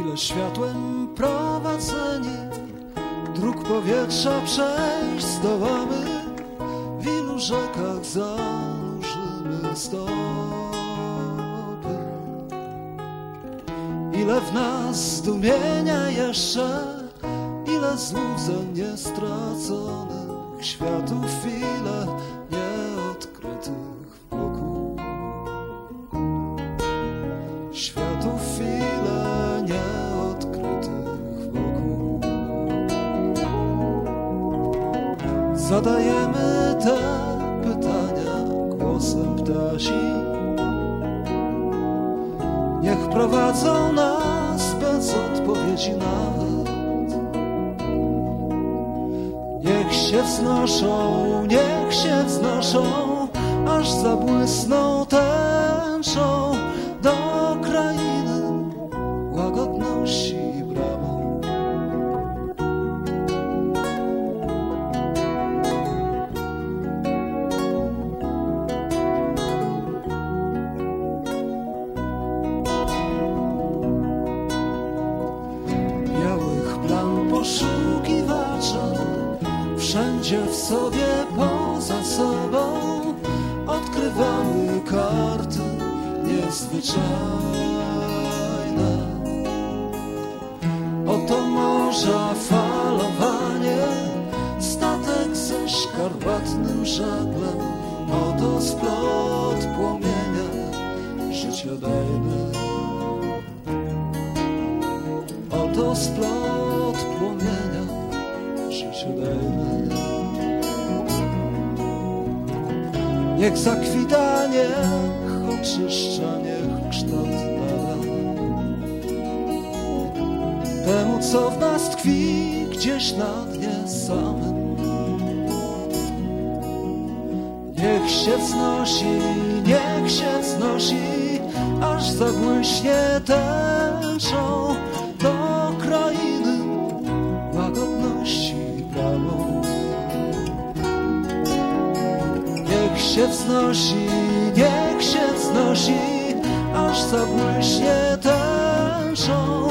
Ile światłem prowadzeni Dróg powietrza przejść zdołamy. W ilu rzekach zanurzymy stopy. Ile w nas zdumienia jeszcze Ile złudzeń niestraconych Światów. Ile Zadajemy te pytania głosem ptasi. Niech prowadzą nas bez odpowiedzi nawet. Niech się wznoszą, niech się wznoszą Aż zabłysną tęczą do krainy Wszędzie w sobie poza sobą Odkrywamy karty niezwyczajne. Oto morza falowanie Statek ze szkarłatnym żaglem Oto splot płomienia Życiodajny Oto splot płomienia Życiodajny Niech zakwita, niech oczyszcza, niech kształt nada Temu, co w nas tkwi gdzieś na dnie samym Niech się wznosi, niech się wznosi Aż zabłyśnie tęczą się wznosi, niech się wznosi, aż zabłyśnie tęczą